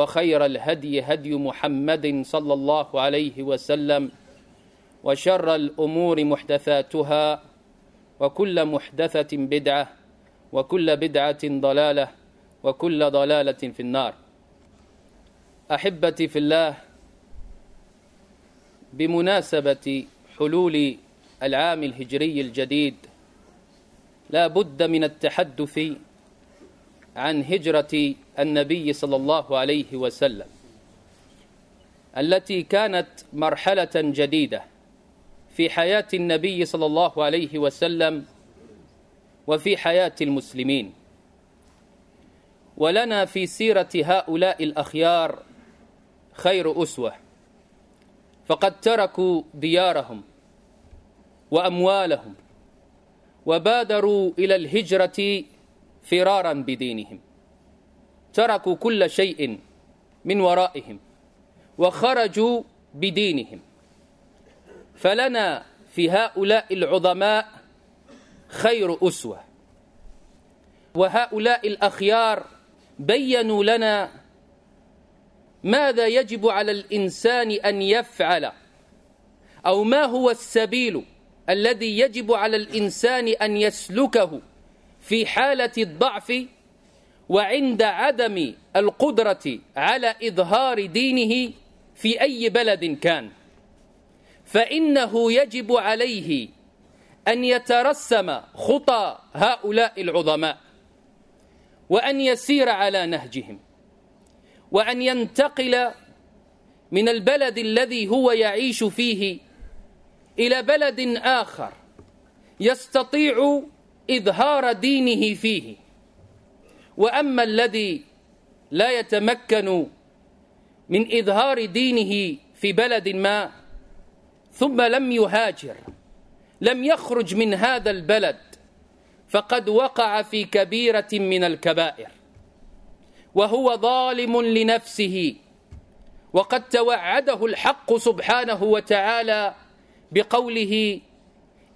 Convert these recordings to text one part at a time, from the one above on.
وخير الهدي هدي محمد صلى الله عليه وسلم وشر الأمور محدثاتها وكل محدثة بدعة وكل بدعة ضلالة وكل ضلالة في النار. أحبتي في الله بمناسبة حلول العام الهجري الجديد لا بد من التحدث عن هجرة النبي صلى الله عليه وسلم التي كانت مرحلة جديدة في حياة النبي صلى الله عليه وسلم وفي حياة المسلمين. ولنا في سيرة هؤلاء الأخيار خير أسوة فقد تركوا ديارهم وأموالهم وبادروا إلى الهجرة فرارا بدينهم. تركوا كل شيء من ورائهم وخرجوا بدينهم. فلنا في هؤلاء العظماء خير أسوة. وهؤلاء الأخيار بينوا لنا ماذا يجب على الإنسان أن يفعل أو ما هو السبيل الذي يجب على الإنسان أن يسلكه في حالة الضعف وعند عدم القدرة على إظهار دينه في أي بلد كان. فإنه يجب عليه أن يترسم خطى هؤلاء العظماء وأن يسير على نهجهم وأن ينتقل من البلد الذي هو يعيش فيه إلى بلد آخر يستطيع إظهار دينه فيه. وأما الذي لا يتمكن من إظهار دينه في بلد ما ثم لم يهاجر لم يخرج من هذا البلد فقد وقع في كبيرة من الكبائر. وهو ظالم لنفسه وقد توعده الحق سبحانه وتعالى بقوله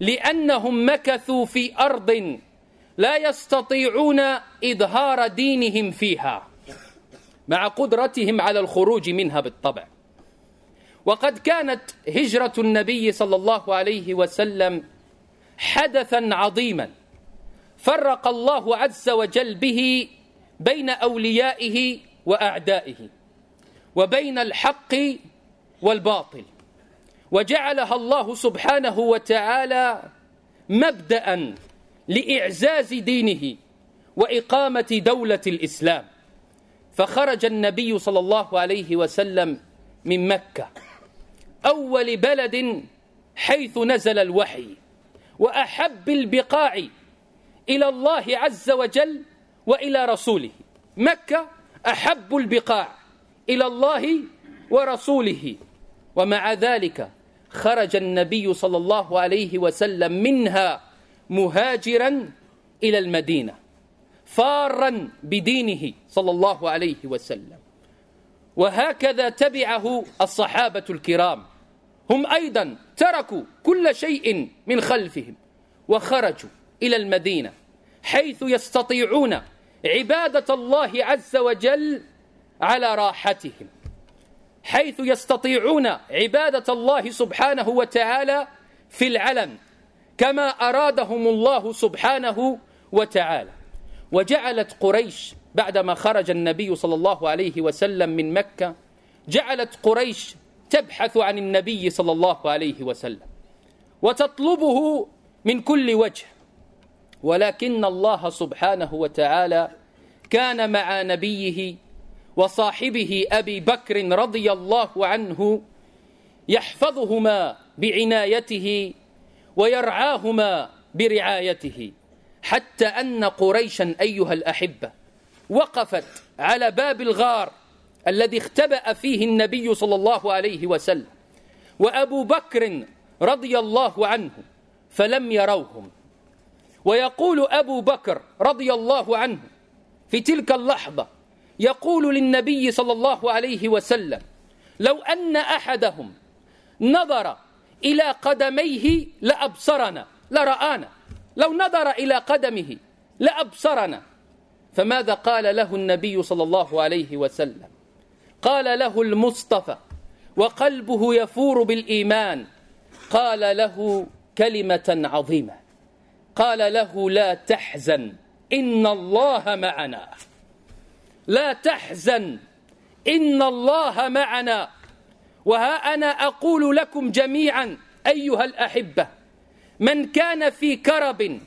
لأنهم مكثوا في أرض لا يستطيعون إظهار دينهم فيها مع قدرتهم على الخروج منها بالطبع. وقد كانت هجرة النبي صلى الله عليه وسلم حدثا عظيما فرق الله عز وجل به بين أوليائه وأعدائه وبين الحق والباطل. وجعلها الله سبحانه وتعالى مبدأ لإعزاز دينه وإقامة دولة الإسلام. فخرج النبي صلى الله عليه وسلم من مكة أول بلد حيث نزل الوحي وأحب البقاع إلى الله عز وجل وإلى رسوله. مكة أحب البقاع إلى الله ورسوله ومع ذلك خرج النبي صلى الله عليه وسلم منها مهاجرا إلى المدينة فارا بدينه صلى الله عليه وسلم. وهكذا تبعه الصحابة الكرام. هم أيضا تركوا كل شيء من خلفهم وخرجوا إلى المدينة حيث يستطيعون عبادة الله عز وجل على راحتهم. حيث يستطيعون عبادة الله سبحانه وتعالى في العلم كما أرادهم الله سبحانه وتعالى. وجعلت قريش بعدما خرج النبي صلى الله عليه وسلم من مكة جعلت قريش تبحث عن النبي صلى الله عليه وسلم وتطلبه من كل وجه. ولكن الله سبحانه وتعالى كان مع نبيه وصاحبه أبي بكر رضي الله عنه يحفظهما بعنايته ويرعاهما برعايته حتى أن قريشا أيها الأحبة وقفت على باب الغار الذي اختبأ فيه النبي صلى الله عليه وسلم وأبو بكر رضي الله عنه فلم يروهم. ويقول أبو بكر رضي الله عنه في تلك اللحظة يقول للنبي صلى الله عليه وسلم لو أن أحدهم نظر إلى قدميه لأبصرنا لرآنا لو نظر إلى قدمه لأبصرنا فماذا قال له النبي صلى الله عليه وسلم؟ قال له المصطفى وقلبه يفور بالإيمان. قال له كلمة عظيمة قال له لا تحزن إن الله معنا. لا تحزن. إن الله معنا. وها أنا أقول لكم جميعا أيها الأحبة من كان في كرب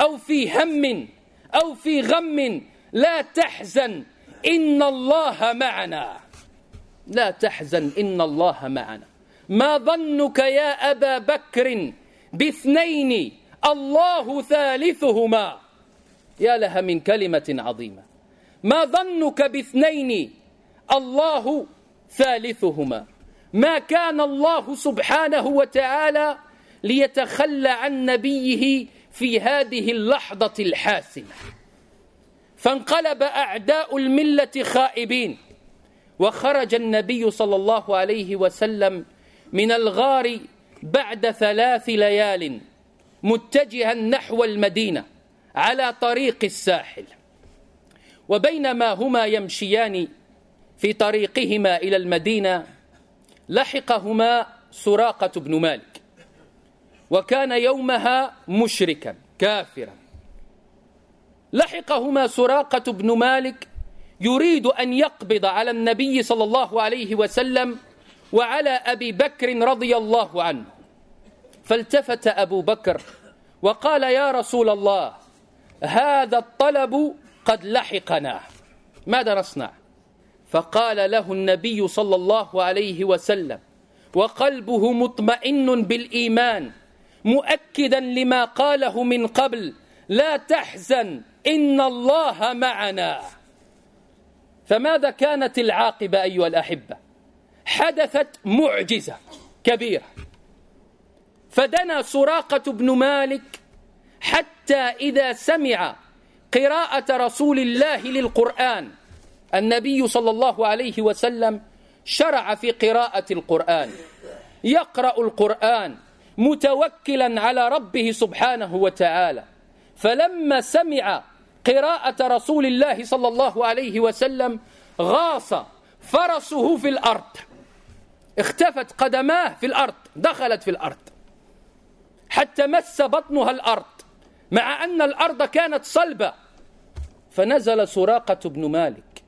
أو في هم أو في غم لا تحزن. إن الله معنا. لا تحزن إن الله معنا. ما ظنك يا أبا بكر باثنين؟ الله ثالثهما. يا لها من كلمة عظيمة. ما ظنك باثنين؟ الله ثالثهما. ما كان الله سبحانه وتعالى ليتخلى عن نبيه في هذه اللحظة الحاسمة. فانقلب أعداء الملة خائبين وخرج النبي صلى الله عليه وسلم من الغار بعد ثلاث ليال متجها نحو المدينة على طريق الساحل. وبينما هما يمشيان في طريقهما إلى المدينة لحقهما سراقة بن مالك وكان يومها مشركا كافرا. لحقهما سراقة بن مالك يريد أن يقبض على النبي صلى الله عليه وسلم وعلى أبي بكر رضي الله عنه. فالتفت أبو بكر وقال يا رسول الله هذا الطلب قد لحقنا. ماذا نصنع فقال له النبي صلى الله عليه وسلم وقلبه مطمئن بالإيمان مؤكدا لما قاله من قبل لا تحزن إن الله معنا. فماذا كانت العاقبة أيها الأحبة؟ حدثت معجزة كبيرة. فدنا سراقة بن مالك حتى إذا سمع قراءة رسول الله للقرآن. النبي صلى الله عليه وسلم شرع في قراءة القرآن. يقرأ القرآن متوكلا على ربه سبحانه وتعالى. فلما سمع قراءة رسول الله صلى الله عليه وسلم غاص فرسه في الأرض. اختفت قدماه في الأرض دخلت في الأرض. حتى مس بطنها الأرض مع أن الأرض كانت صلبة. فنزل سراقة بن مالك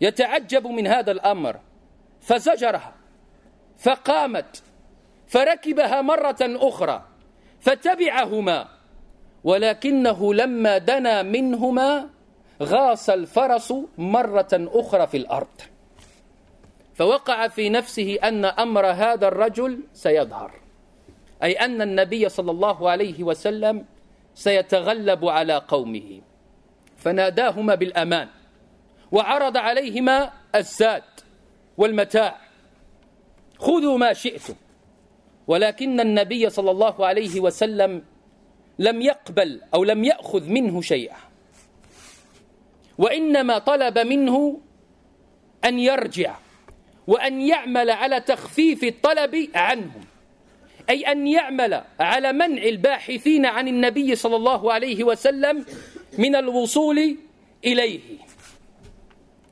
يتعجب من هذا الأمر فزجرها فقامت فركبها مرة أخرى فتبعهما ولكنه لما دنا منهما غاص الفرس مرة أخرى في الأرض. فوقع في نفسه أن أمر هذا الرجل سيظهر أي أن النبي صلى الله عليه وسلم سيتغلب على قومه. فناداهما بالأمان وعرض عليهما الزاد والمتاع. خذوا ما شئتم ولكن النبي صلى الله عليه وسلم لم يقبل أو لم يأخذ منه شيئا. وإنما طلب منه أن يرجع وأن يعمل على تخفيف الطلب عنهم أي أن يعمل على منع الباحثين عن النبي صلى الله عليه وسلم من الوصول إليه.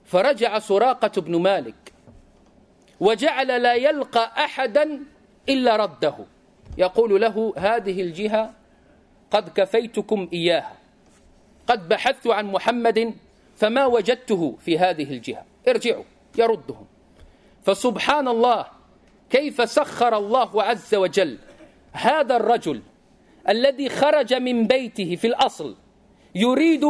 فرجع سراقة بن مالك وجعل لا يلقى أحدا إلا رده. يقول له هذه الجهة قد كفيتكم إياها. قد بحثت عن محمد فما وجدته في هذه الجهة. ارجعوا يردهم. فسبحان الله كيف سخر الله عز وجل هذا الرجل الذي خرج من بيته في الأصل يريد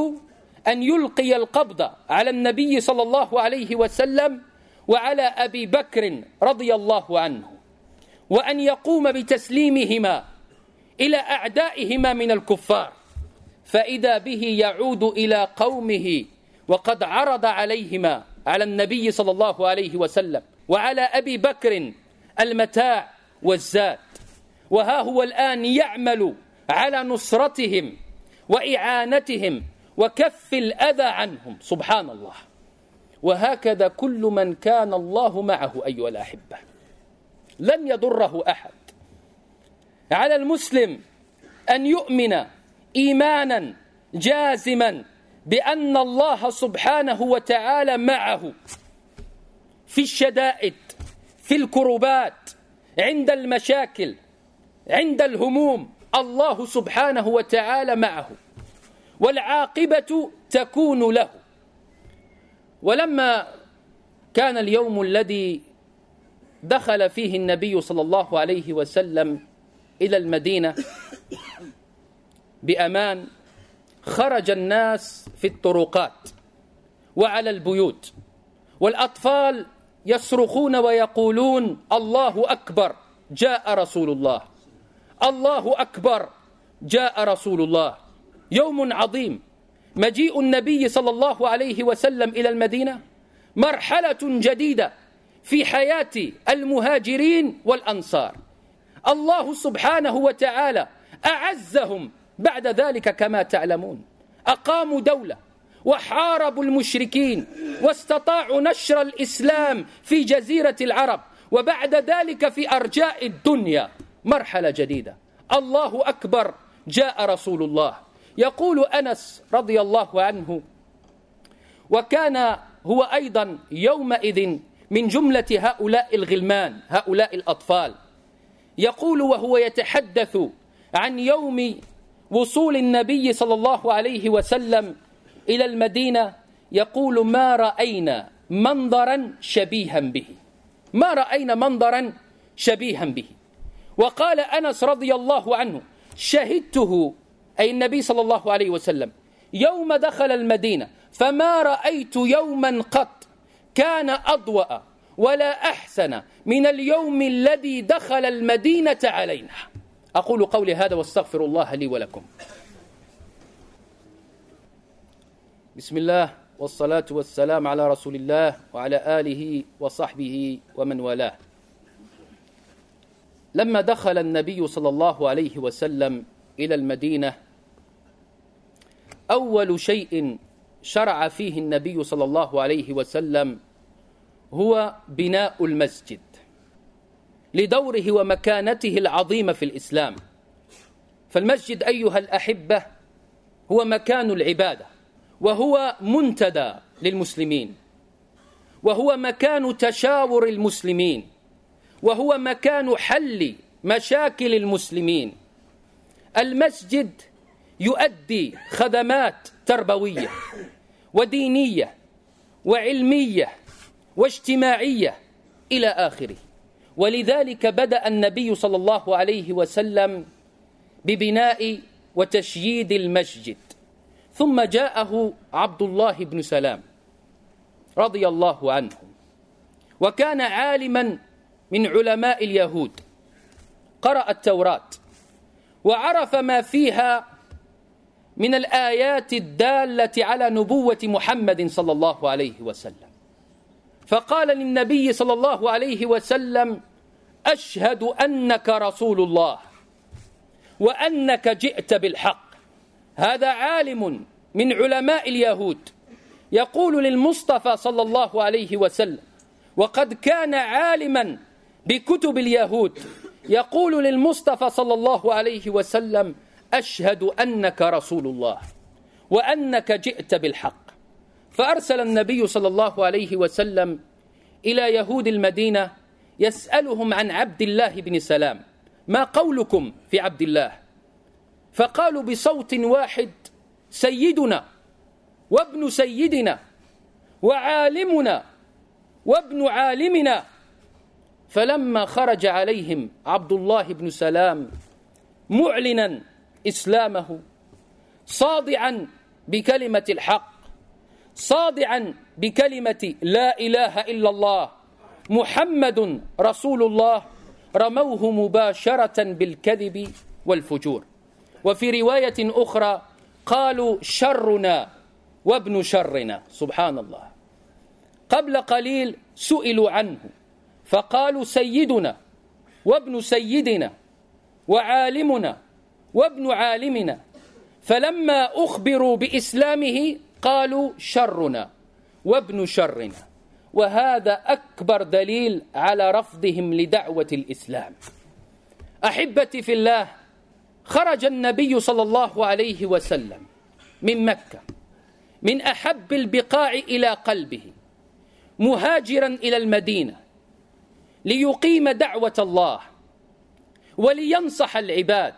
أن يلقي القبض على النبي صلى الله عليه وسلم وعلى أبي بكر رضي الله عنه وأن يقوم بتسليمهما إلى أعدائهما من الكفار. فإذا به يعود إلى قومه وقد عرض عليهما على النبي صلى الله عليه وسلم وعلى أبي بكر المتاع والزاد. وها هو الآن يعمل على نصرتهم وإعانتهم وكف الأذى عنهم. سبحان الله وهكذا كل من كان الله معه أيها الأحبة. لن يضره أحد. على المسلم أن يؤمن إيمانا جازما بأن الله سبحانه وتعالى معه في الشدائد في الكربات عند المشاكل عند الهموم. الله سبحانه وتعالى معه. والعاقبة تكون له. ولما كان اليوم الذي دخل فيه النبي صلى الله عليه وسلم إلى المدينة بأمان خرج الناس في الطرقات وعلى البيوت. والأطفال يصرخون ويقولون الله أكبر جاء رسول الله. الله أكبر جاء رسول الله يوم عظيم مجيء النبي صلى الله عليه وسلم إلى المدينة مرحلة جديدة في حياة المهاجرين والأنصار الله سبحانه وتعالى أعزهم بعد ذلك كما تعلمون أقاموا دولة وحاربوا المشركين واستطاعوا نشر الإسلام في جزيرة العرب وبعد ذلك في أرجاء الدنيا مرحلة جديدة. الله أكبر. جاء رسول الله. يقول أنس رضي الله عنه وكان هو أيضا يومئذ من جملة هؤلاء الغلمان هؤلاء الأطفال. يقول وهو يتحدث عن يوم وصول النبي صلى الله عليه وسلم إلى المدينة يقول ما رأينا منظرا شبيها به. ما رأينا منظرا شبيها به. وقال أنس رضي الله عنه شهدته أي النبي صلى الله عليه وسلم يوم دخل المدينة فما رأيت يوما قط كان أضوأ ولا أحسن من اليوم الذي دخل المدينة علينا. أقول قولي هذا واستغفر الله لي ولكم. بسم الله والصلاة والسلام على رسول الله وعلى آله وصحبه ومن والاه. لما دخل النبي صلى الله عليه وسلم إلى المدينة أول شيء شرع فيه النبي صلى الله عليه وسلم هو بناء المسجد لدوره ومكانته العظيمة في الإسلام. فالمسجد أيها الأحبة هو مكان العبادة وهو منتدى للمسلمين وهو مكان تشاور المسلمين. وهو مكان حل مشاكل المسلمين. المسجد يؤدي خدمات تربوية ودينية وعلمية واجتماعية إلى آخره. ولذلك بدأ النبي صلى الله عليه وسلم ببناء وتشييد المسجد. ثم جاءه عبد الله بن سلام رضي الله عنه. وكان عالما من علماء اليهود قرأ التوراة وعرف ما فيها من الآيات الدالة على نبوة محمد صلى الله عليه وسلم. فقال للنبي صلى الله عليه وسلم أشهد أنك رسول الله وأنك جئت بالحق. هذا عالم من علماء اليهود يقول للمصطفى صلى الله عليه وسلم وقد كان عالما بكتب اليهود يقول للمصطفى صلى الله عليه وسلم أشهد أنك رسول الله وأنك جئت بالحق. فأرسل النبي صلى الله عليه وسلم إلى يهود المدينة يسألهم عن عبد الله بن سلام ما قولكم في عبد الله؟ فقالوا بصوت واحد سيدنا وابن سيدنا وعالمنا وابن عالمنا فلما خرج عليهم عبد الله بن سلام معلنا إسلامه صادعا بكلمة الحق صادعا بكلمة لا إله إلا الله محمد رسول الله رموه مباشرة بالكذب والفجور. وفي رواية أخرى قالوا شرنا وابن شرنا سبحان الله. قبل قليل سئلوا عنه. فقالوا سيدنا وابن سيدنا وعالمنا وابن عالمنا فلما أخبروا بإسلامه قالوا شرنا وابن شرنا وهذا أكبر دليل على رفضهم لدعوة الإسلام. أحبتي في الله خرج النبي صلى الله عليه وسلم من مكة من أحب البقاع إلى قلبه مهاجرا إلى المدينة ليقيم دعوة الله ولينصح العباد.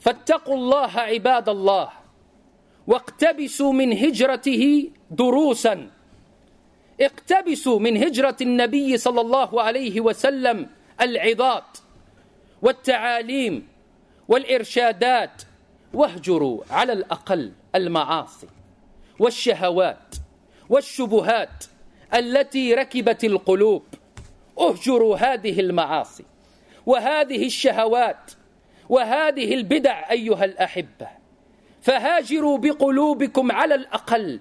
فاتقوا الله عباد الله واقتبسوا من هجرته دروسا. اقتبسوا من هجرة النبي صلى الله عليه وسلم العظات والتعاليم والإرشادات. واهجروا على الأقل المعاصي والشهوات والشبهات التي ركبت القلوب. اهجروا هذه المعاصي وهذه الشهوات وهذه البدع أيها الأحبة. فهاجروا بقلوبكم على الأقل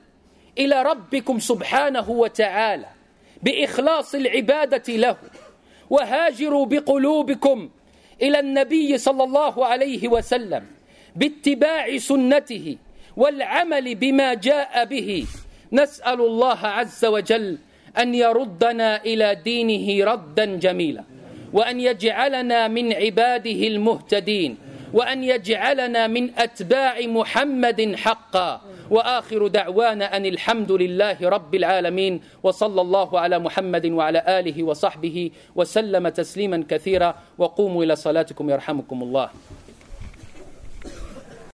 إلى ربكم سبحانه وتعالى بإخلاص العبادة له. وهاجروا بقلوبكم إلى النبي صلى الله عليه وسلم باتباع سنته والعمل بما جاء به. نسأل الله عز وجل أن يردنا إلى دينه ردا جميلا وأن يجعلنا من عباده المهتدين وأن يجعلنا من أتباع محمد حقا. وآخر دعوانا أن الحمد لله رب العالمين وصلى الله على محمد وعلى آله وصحبه وسلم تسليما كثيرا وقوموا إلى صلاتكم يرحمكم الله.